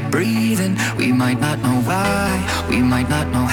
for breathing. We might not know why, we might not know.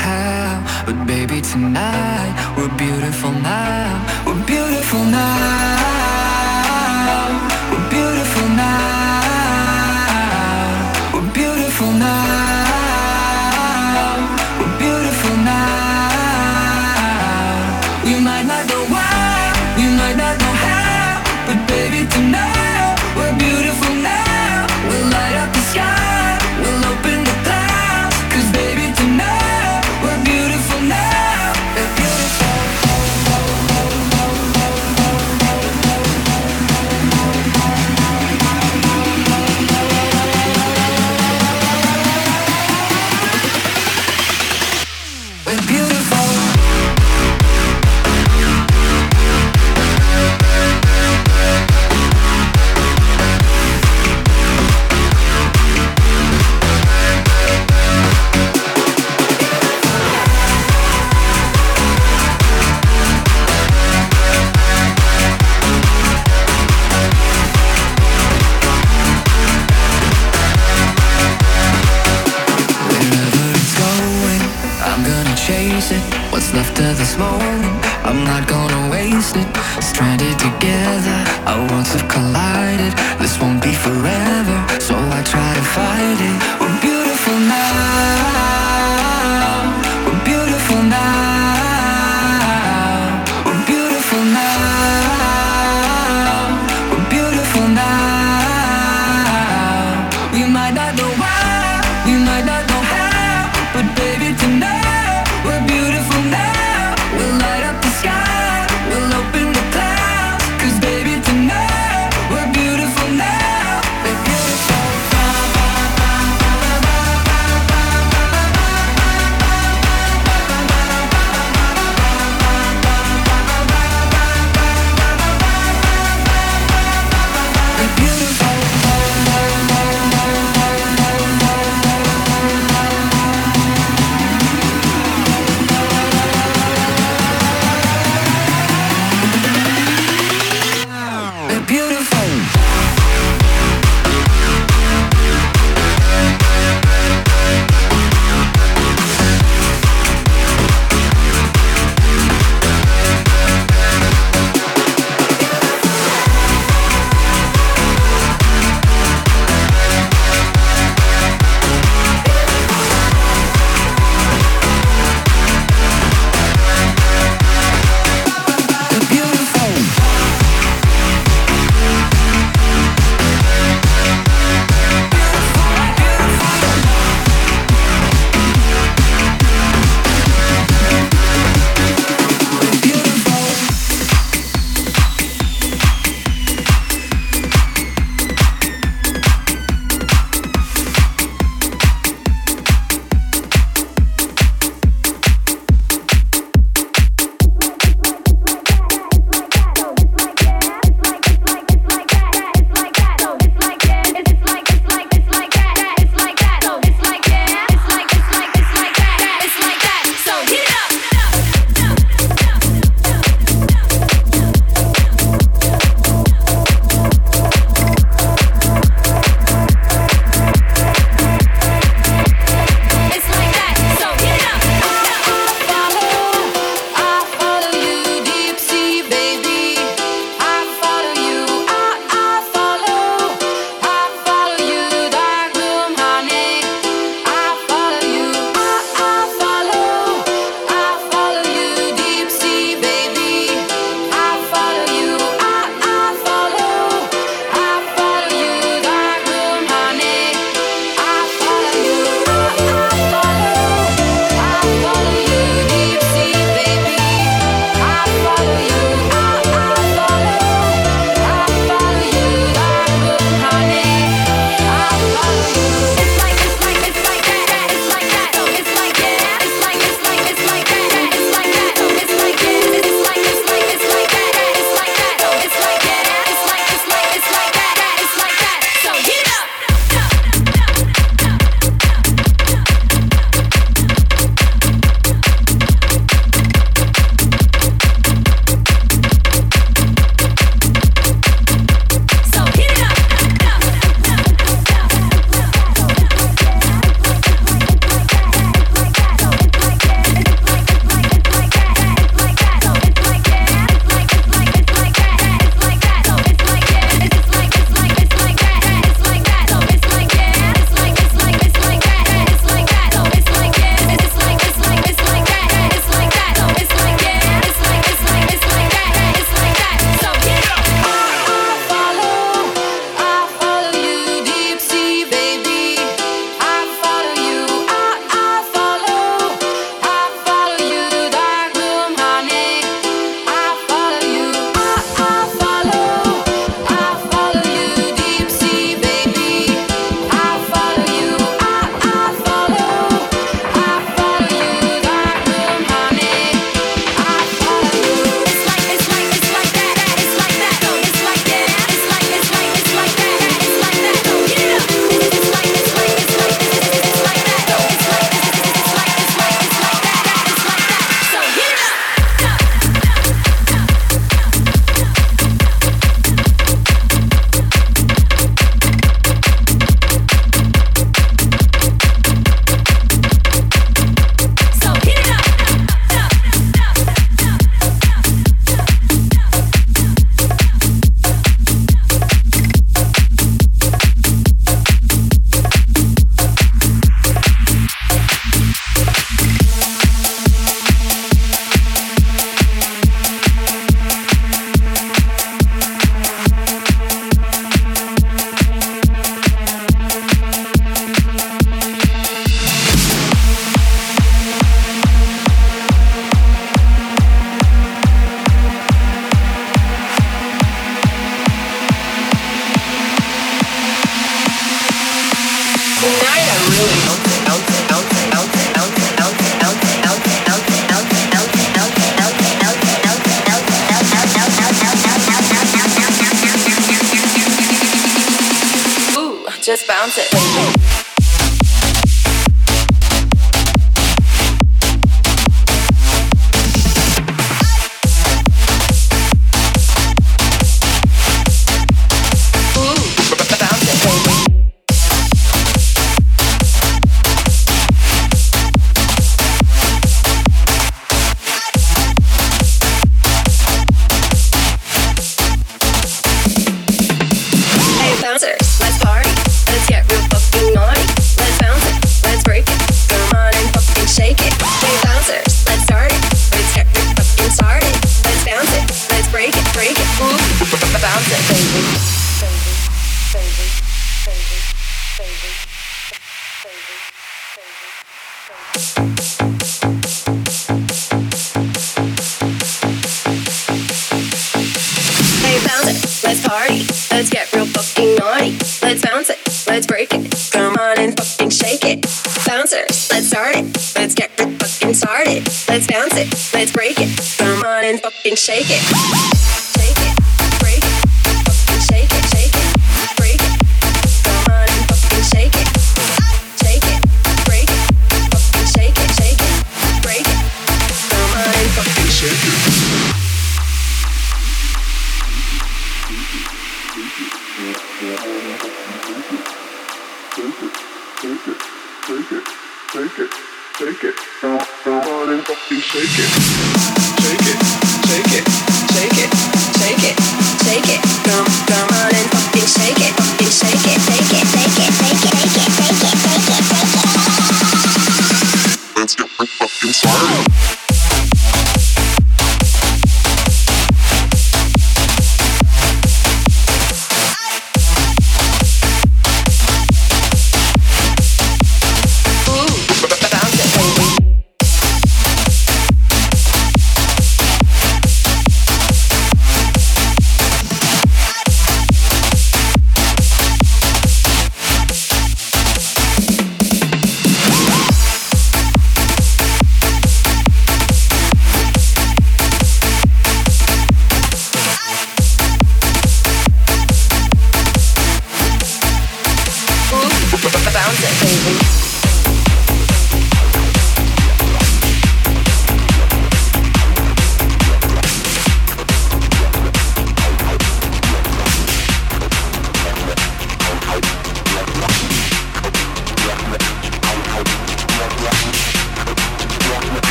Shake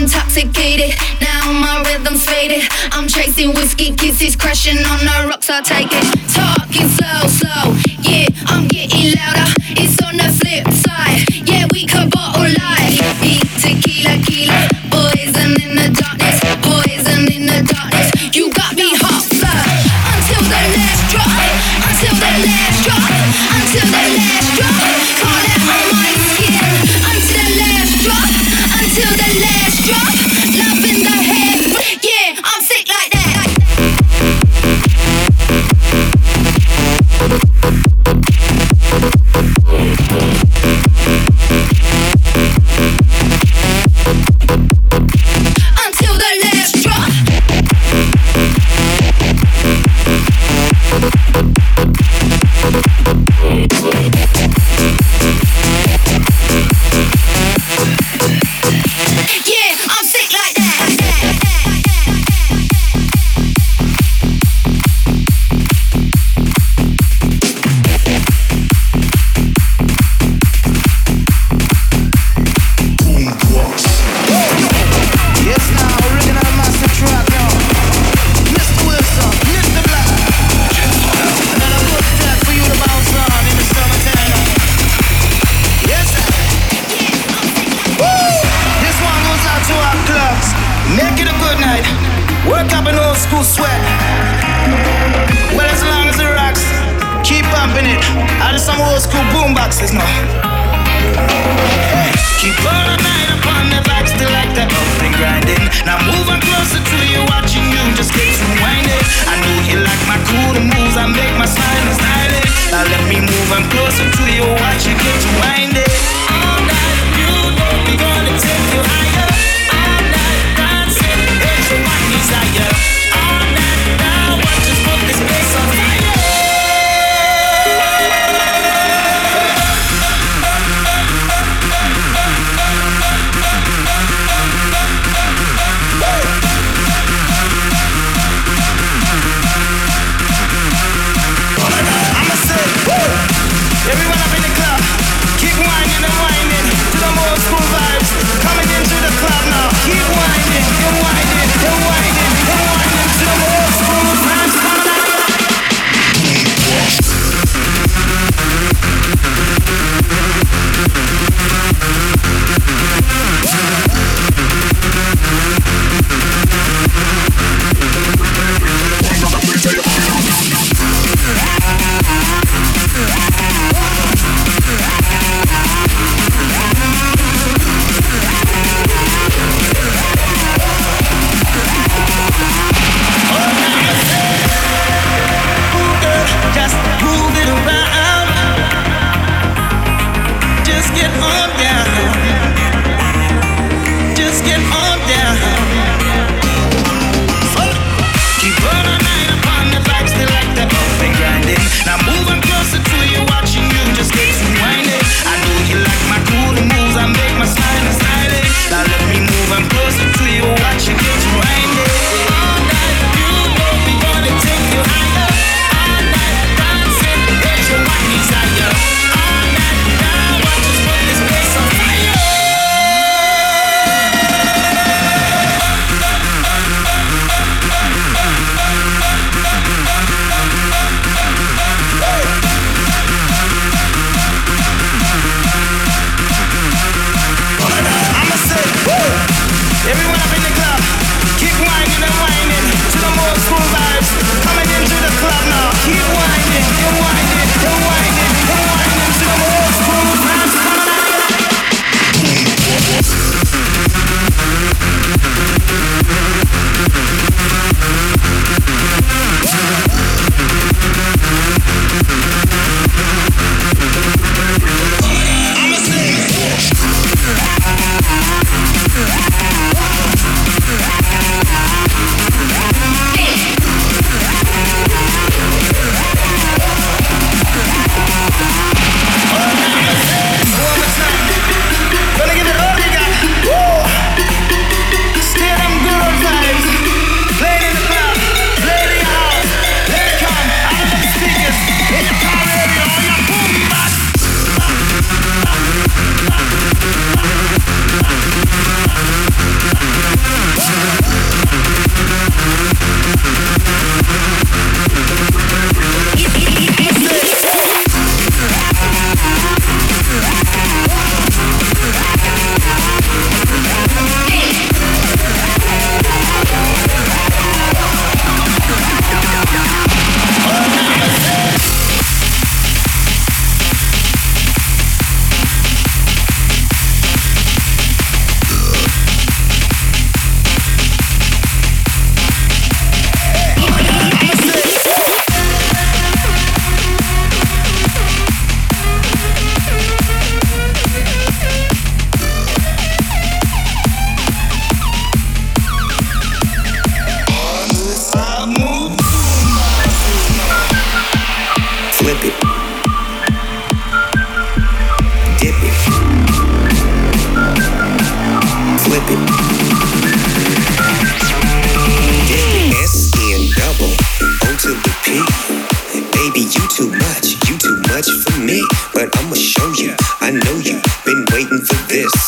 intoxicated. Now my rhythm's faded. I'm chasing whiskey kisses, crashing on the rocks. I take it. Talking slow, slow. Yeah, I'm getting louder. It's on the flip side. Yeah, we could bottle like tequila, tequila.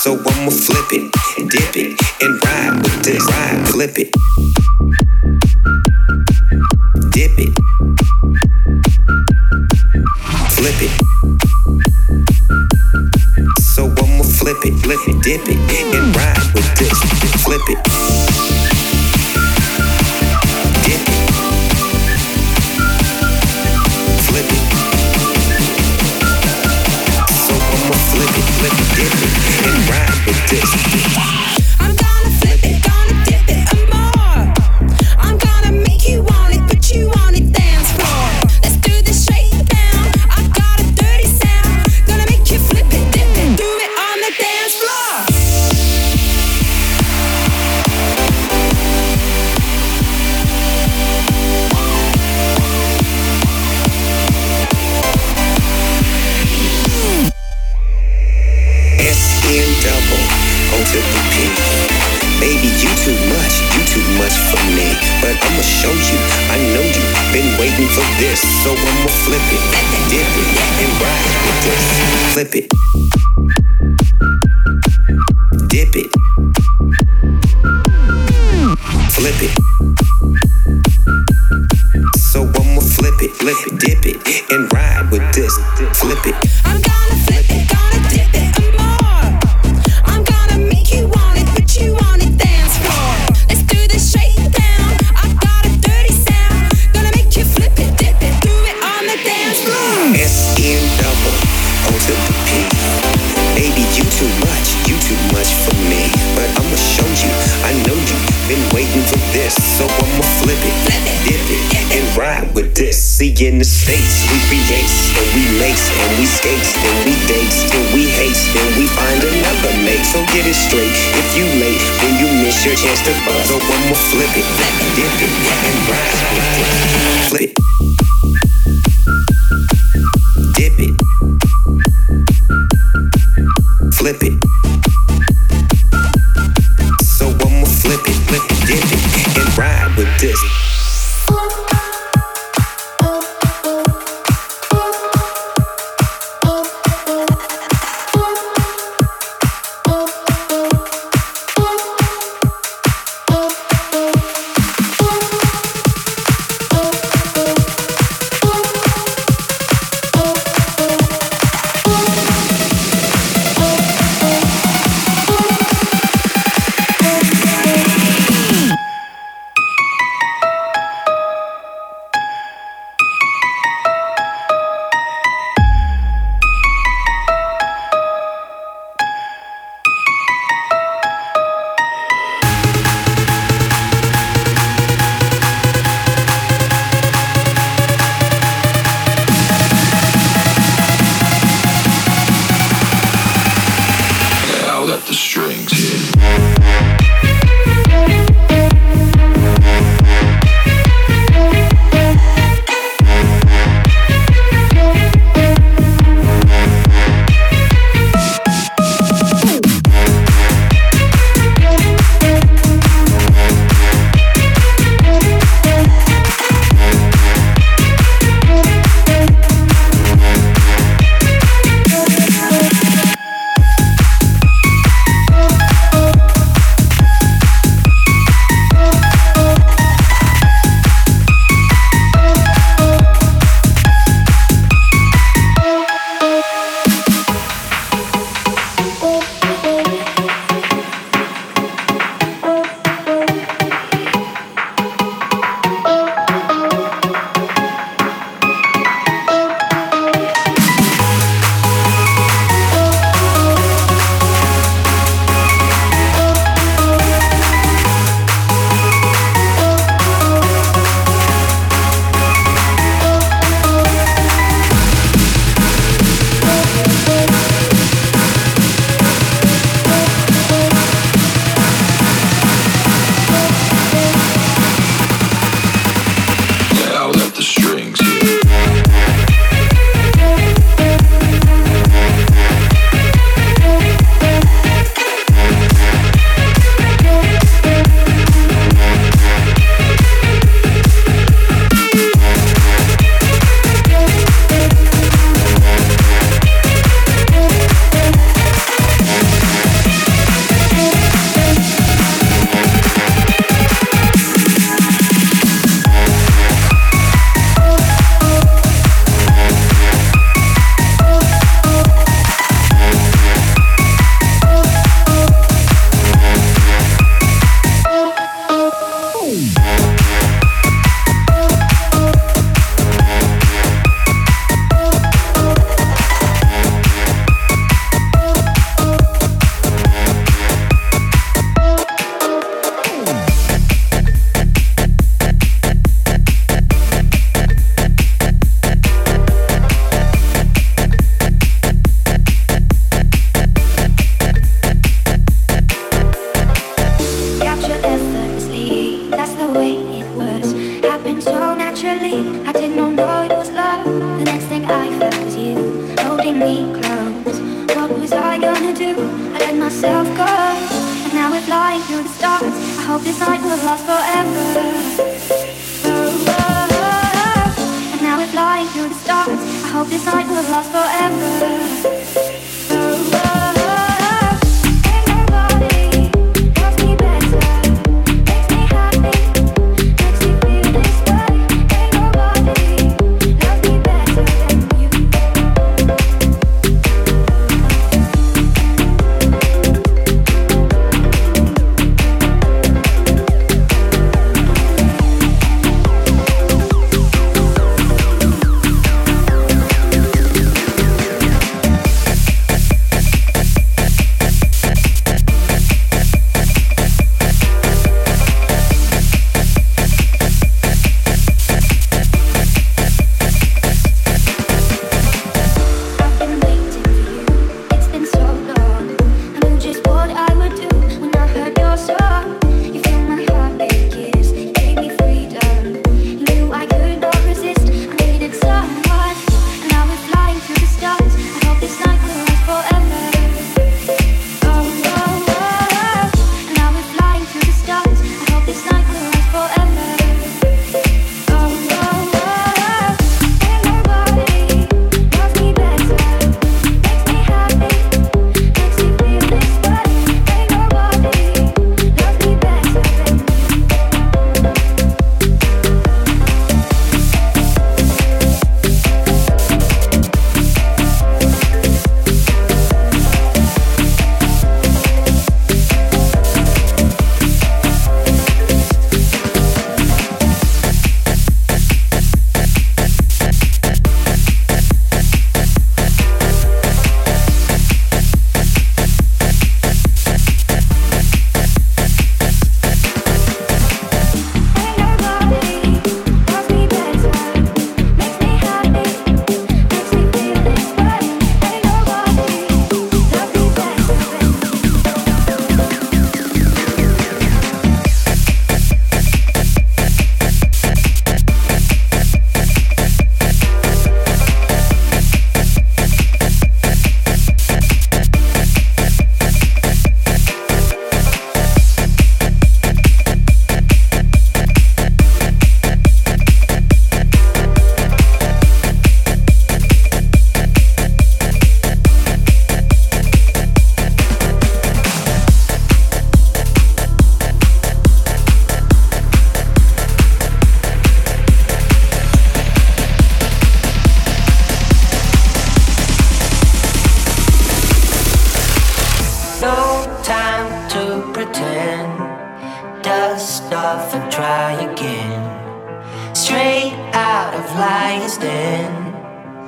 So I'ma flip it, dip it, and ride with this. Ride, flip it. dates, then we dates till we hate, then we find another mate. So get it straight. If you late, then you miss your chance to buzz. So one more flip it, dip it, and ride.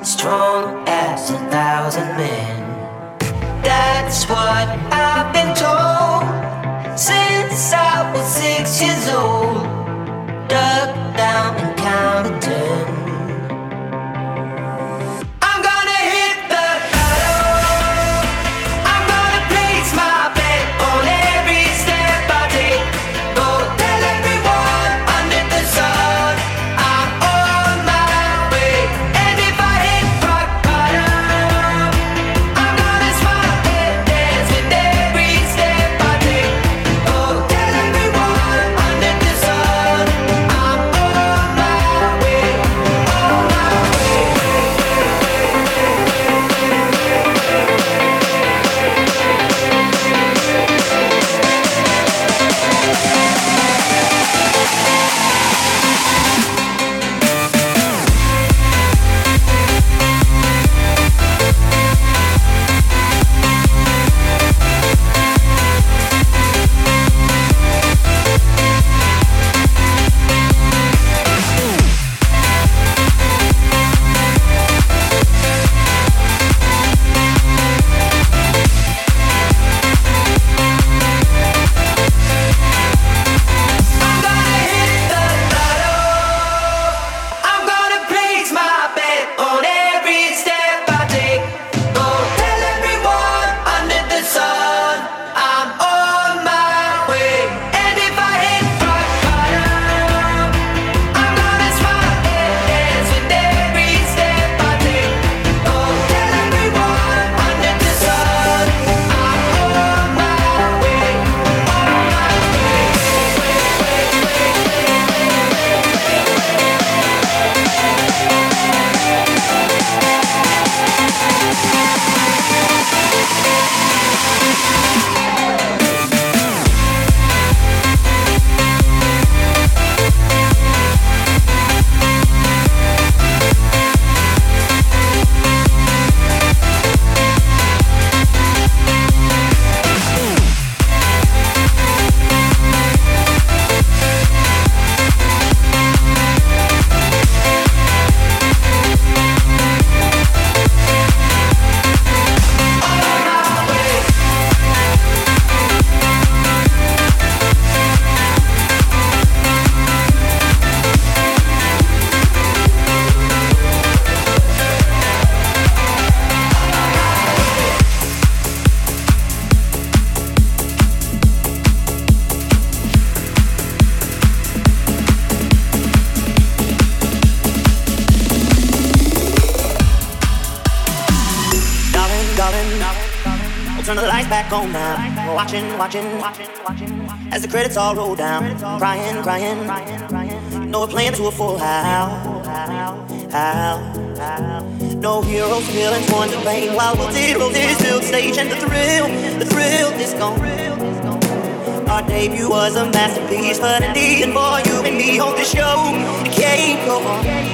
strong as a thousand men. That's what I've been told since I was six years old. watching. As the credits all roll down, crying, crying. You know we're playing to a full house. No heroes, villains, one to blame. While we'll zero this build stage and the thrill, the thrill is gone. Our debut was a masterpiece, but indeed, and for you and me, on the show, it can't go on.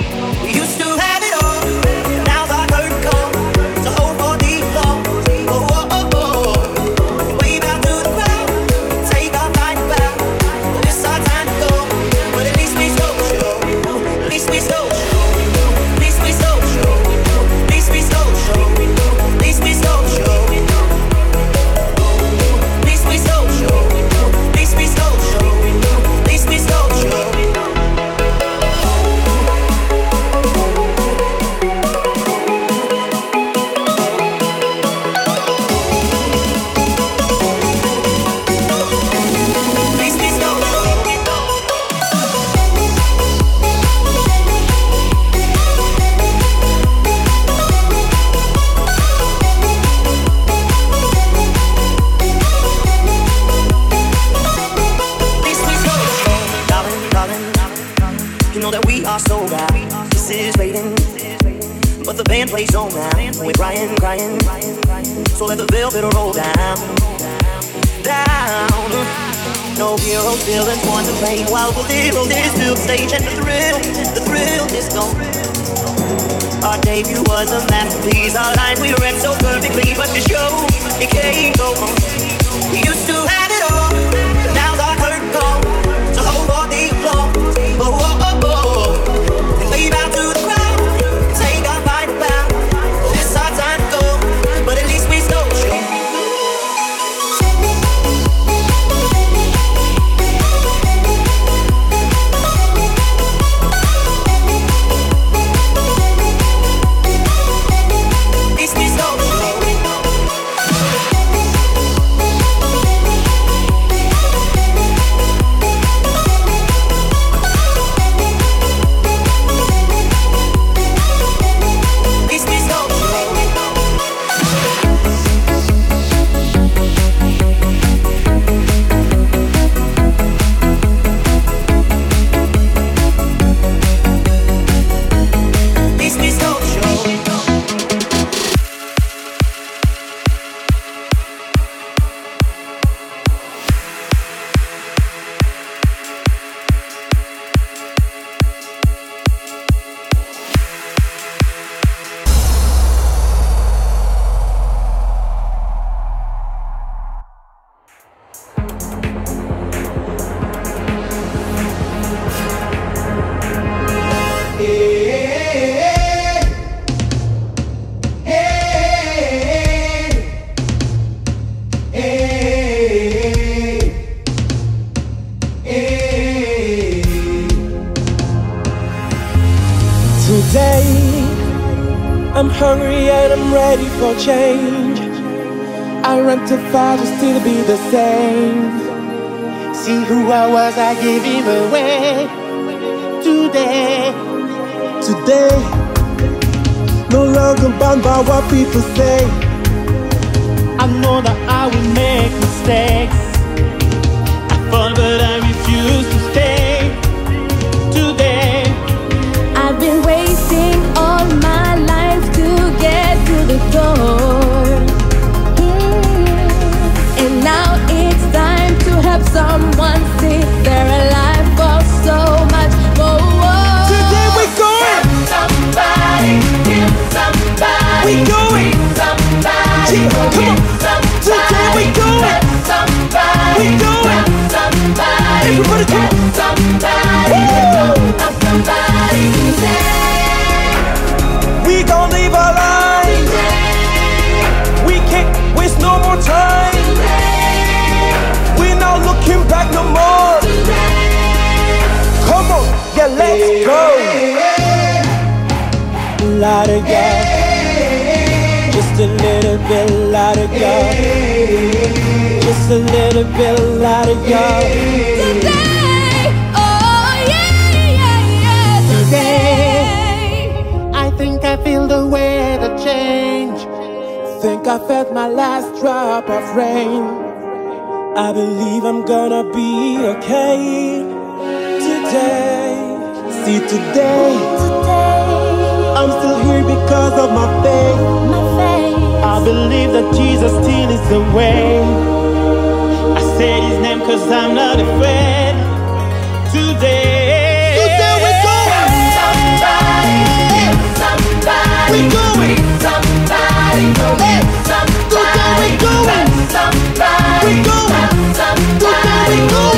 people say yeah, let's go. Lighter, yeah. Just a little bit lot lighter, yeah. Just a little bit lot lighter, yeah. Today, oh yeah, yeah, yeah. Today, I think I feel the weather change. Think I felt my last drop of rain. I believe I'm gonna be okay today. See today, I'm still here because of my faith. I believe that Jesus still is the way. I said his name cause I'm not afraid. Today, today we're going. Somebody, we're going. Somebody, hey. Today we're going. Somebody, we're going. Somebody, we're going.